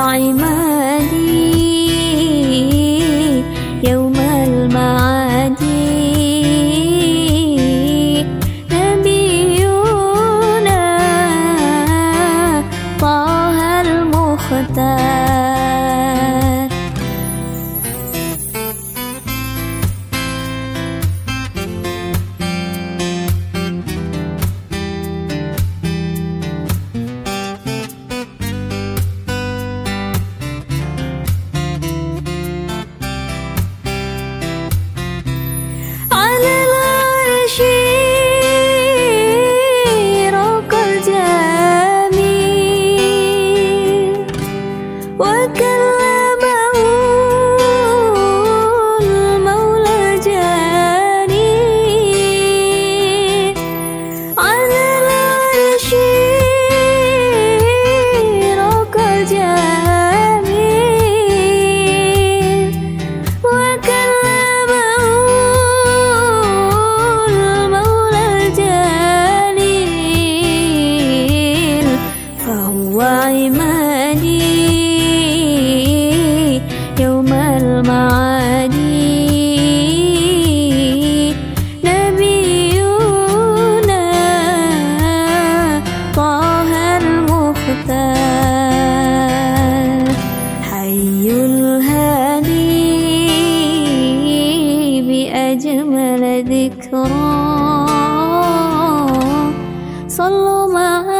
عمادي يوم المعادي. نبينا طه المختار. المعادي يوم المعادي. نبينا طه المختار حي الهادي بأجمل ذكرى. صلوا معاه